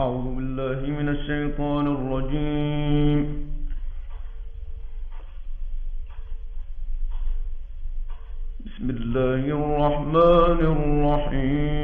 أعوذ بالله من الشيطان الرجيم. بسم الله الرحمن الرحيم.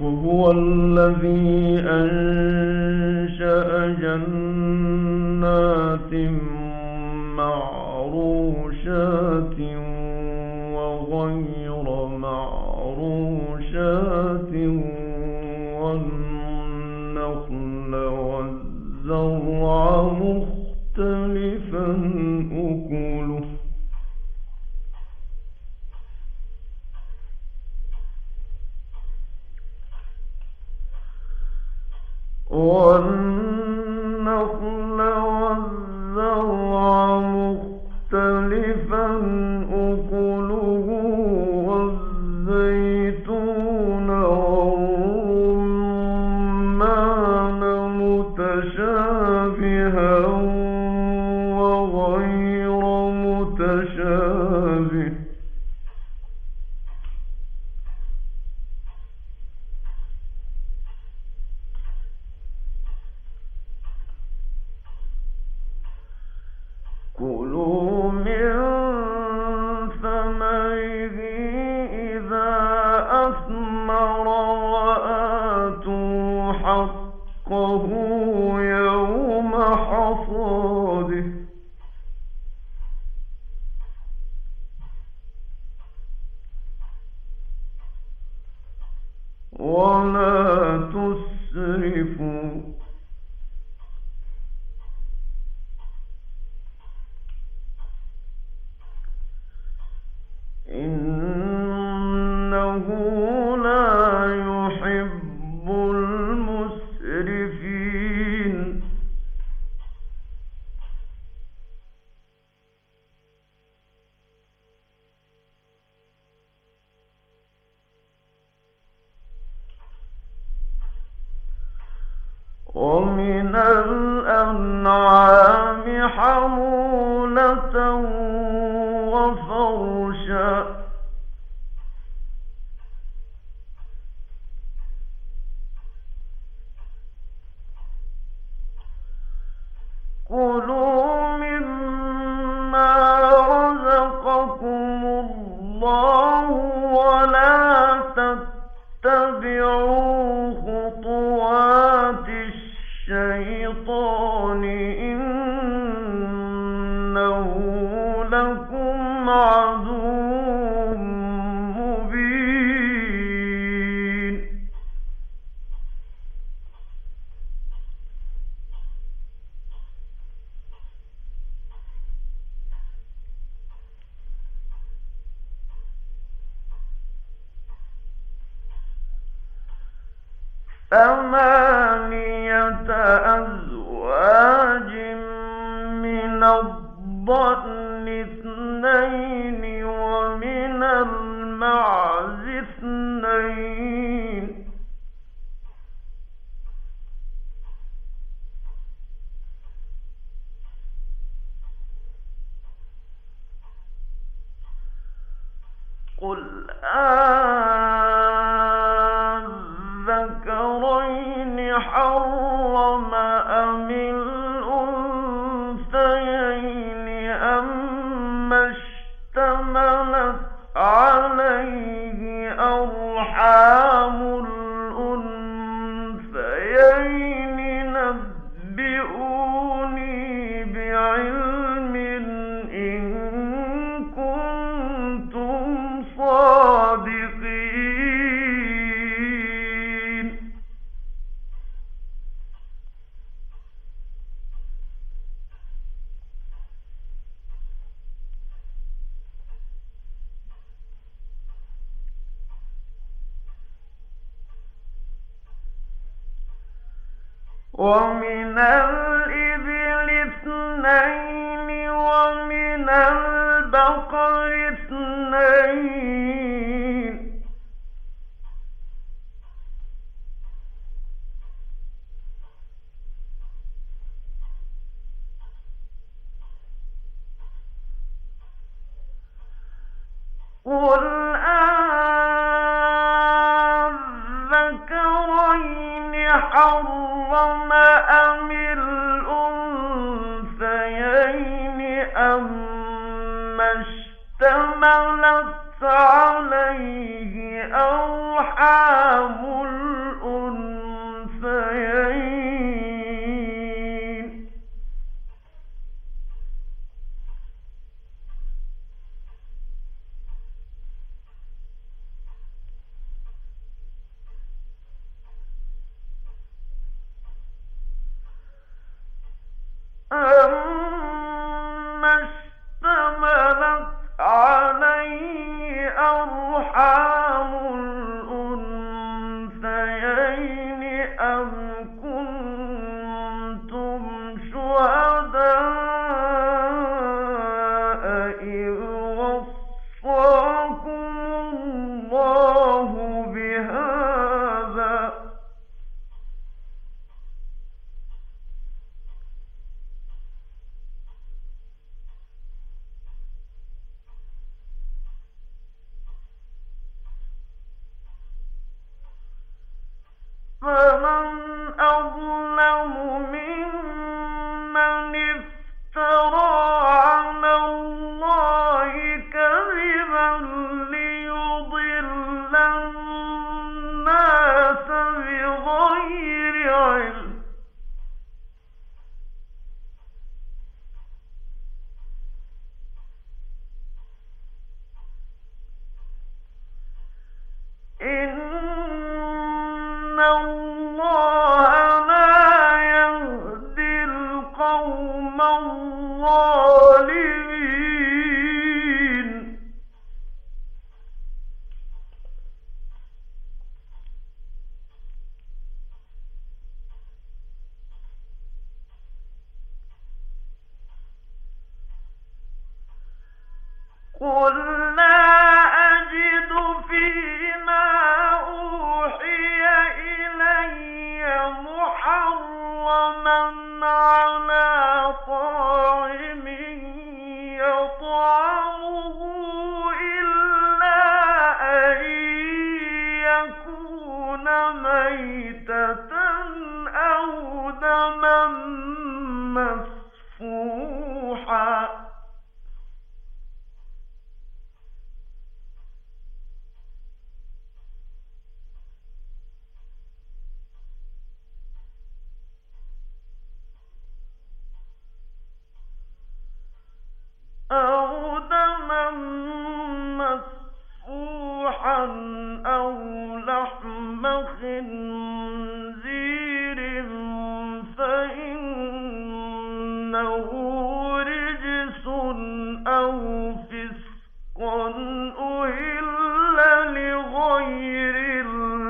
وهو الذي أنشأ جنات معروشات أكله. والنار ولا تسرفوا الله Uh, ومن الإبل اثنين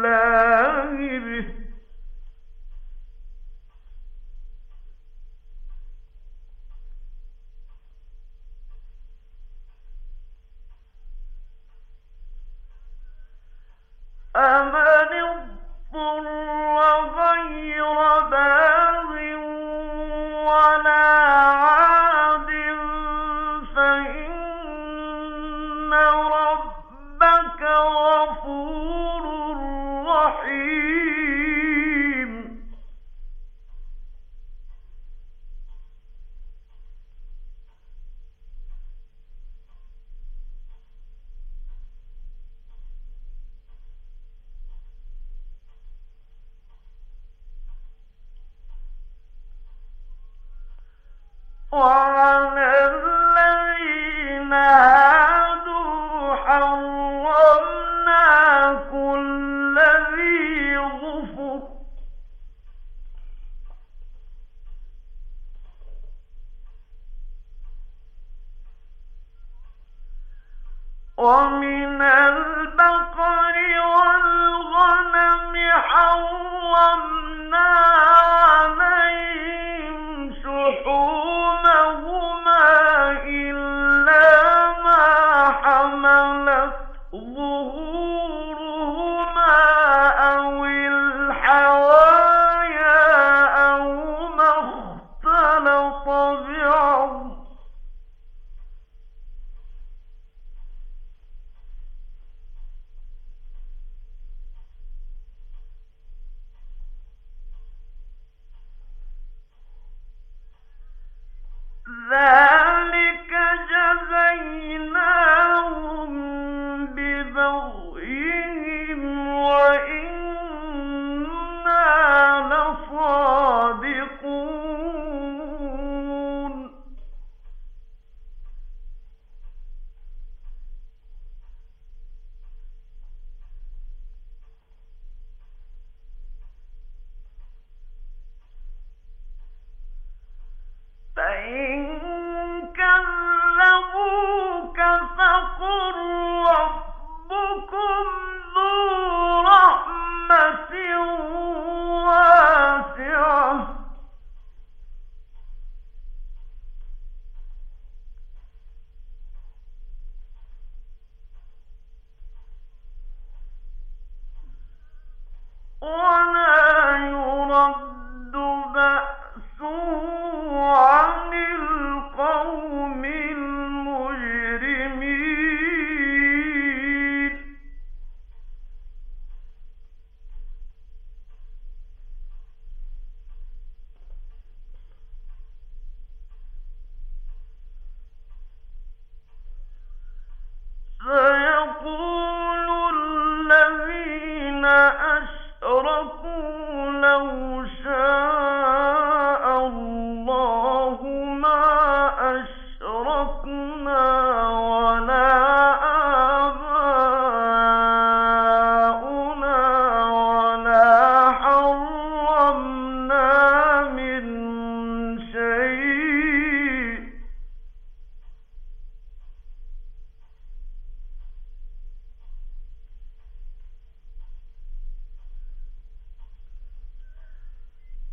إلا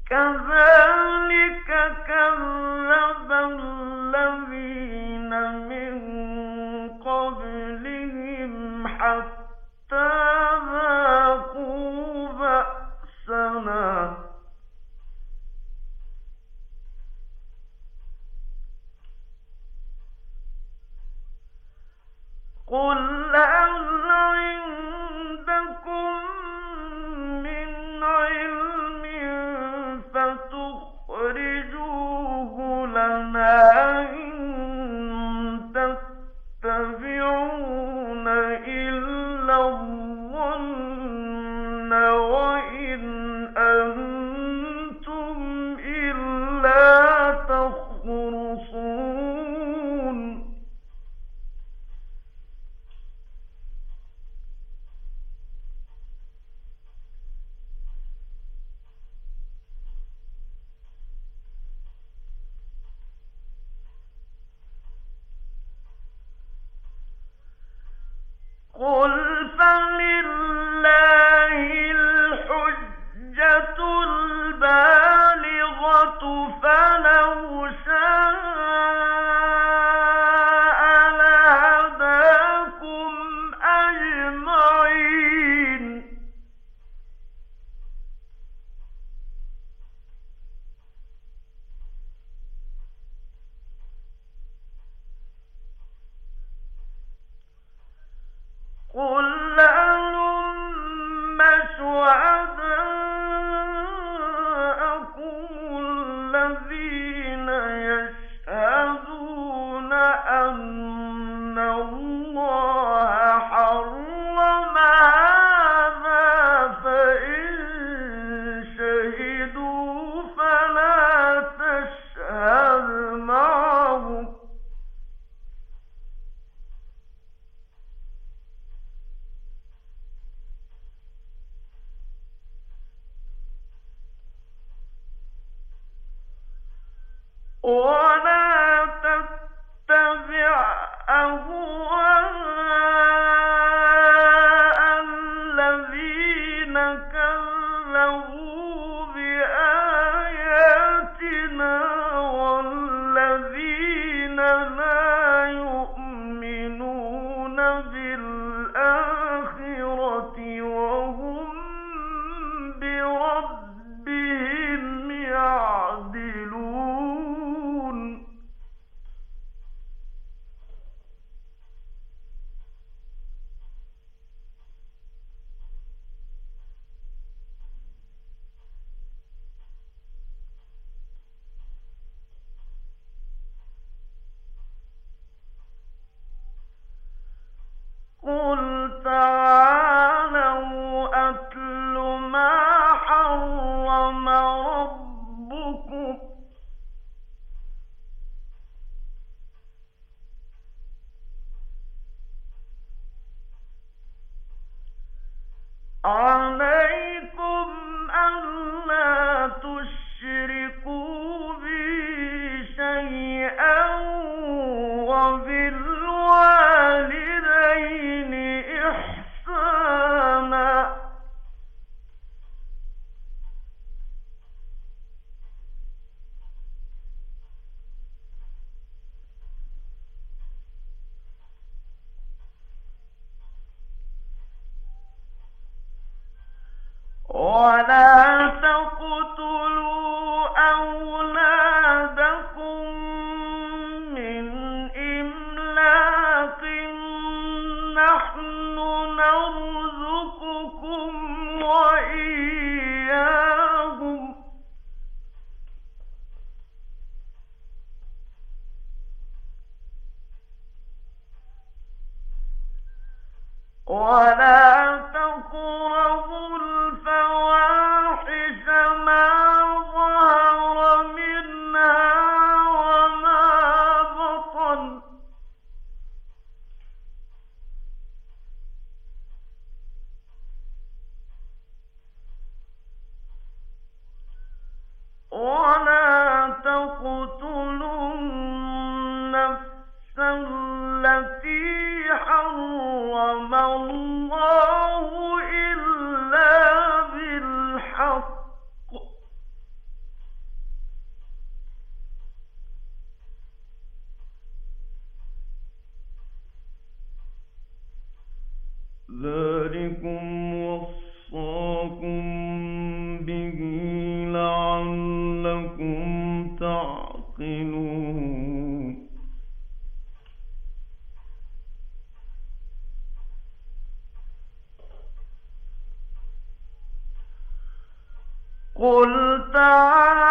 كذلك كذب الذين ولا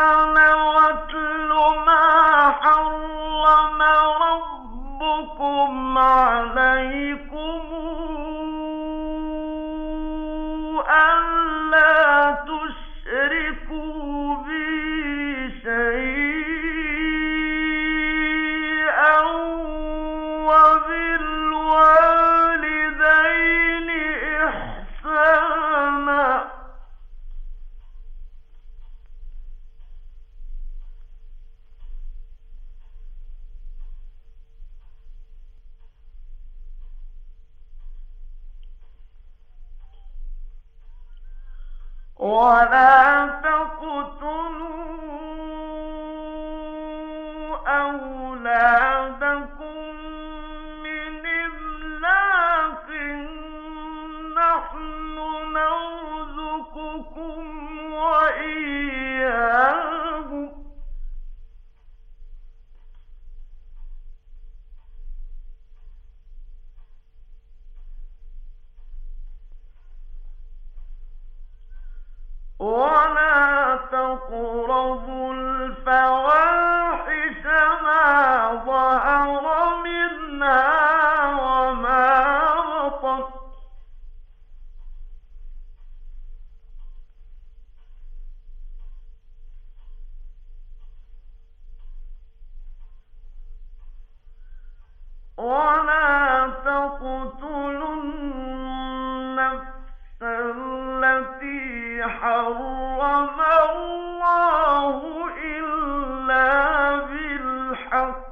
ولا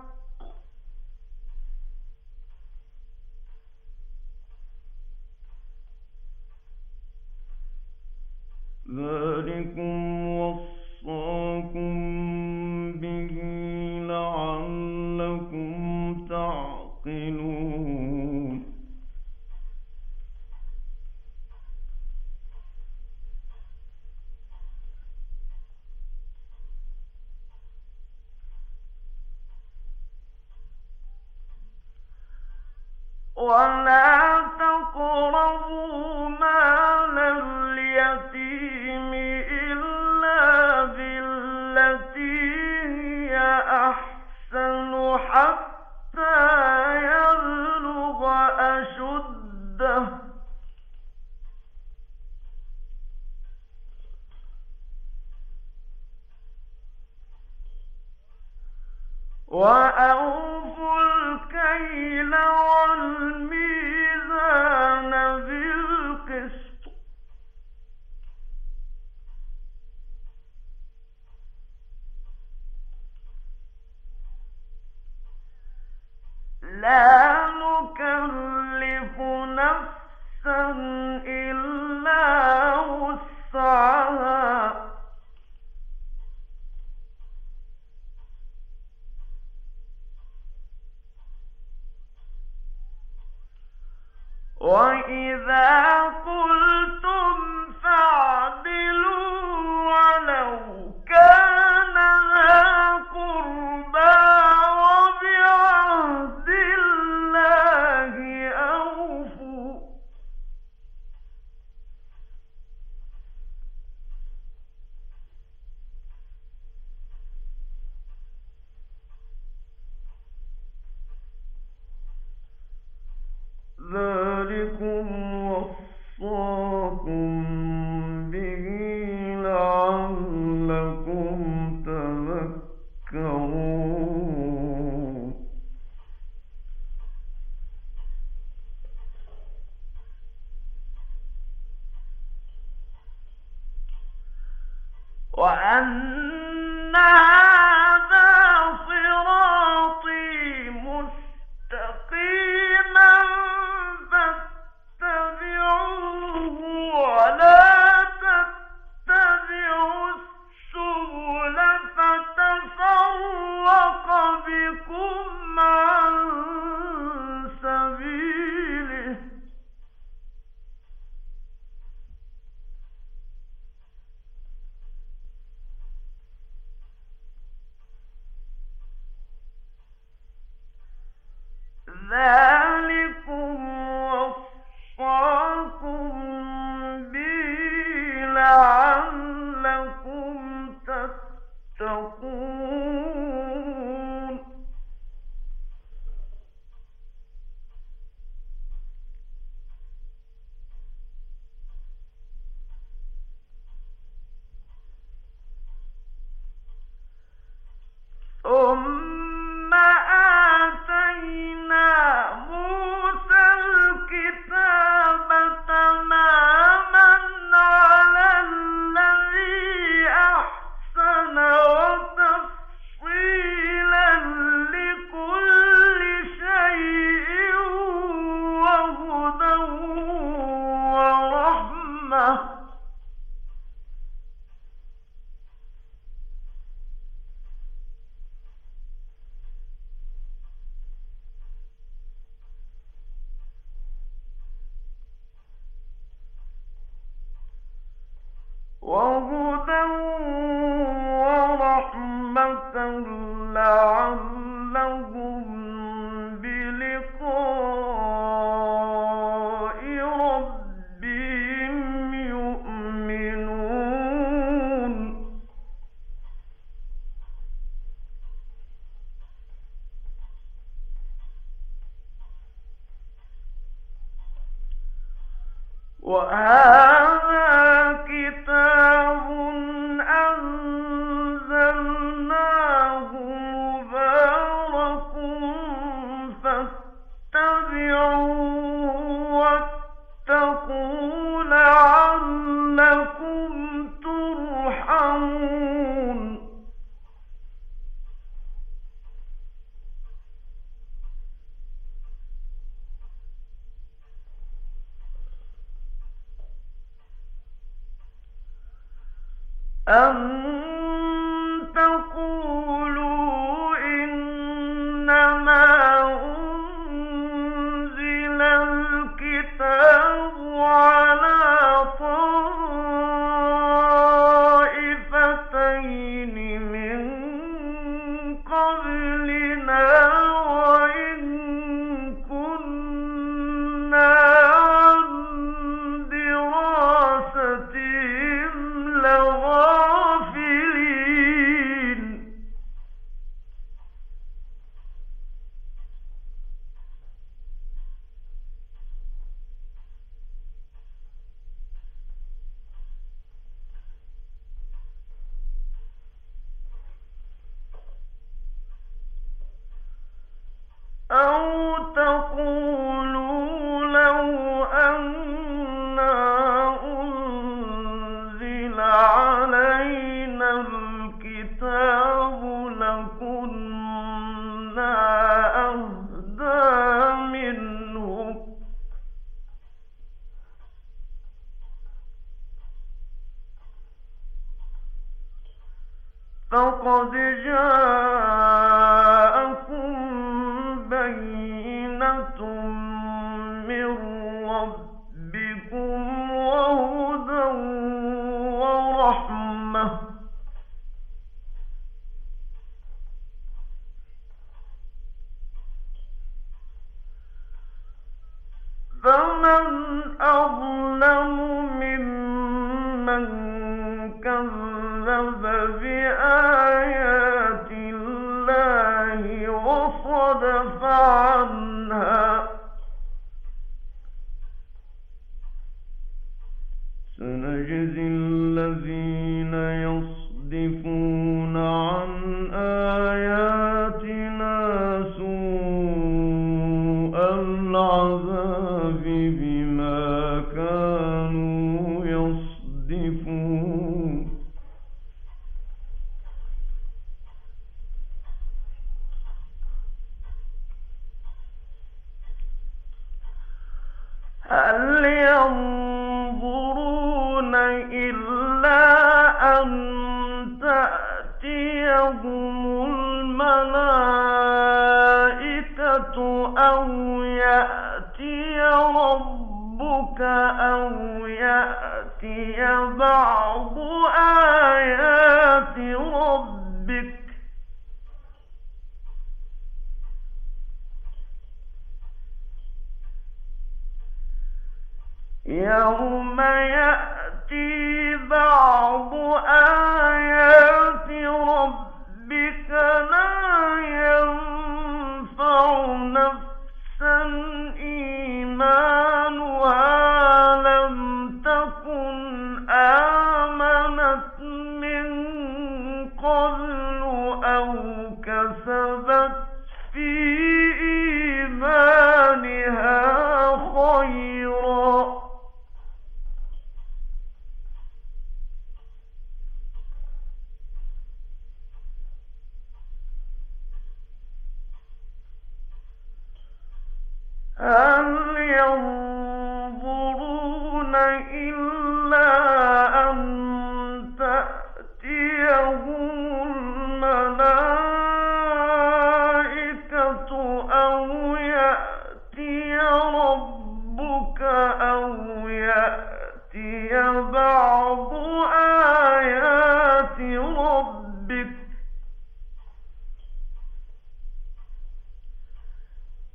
وأوفوا الكيل لا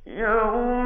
يوم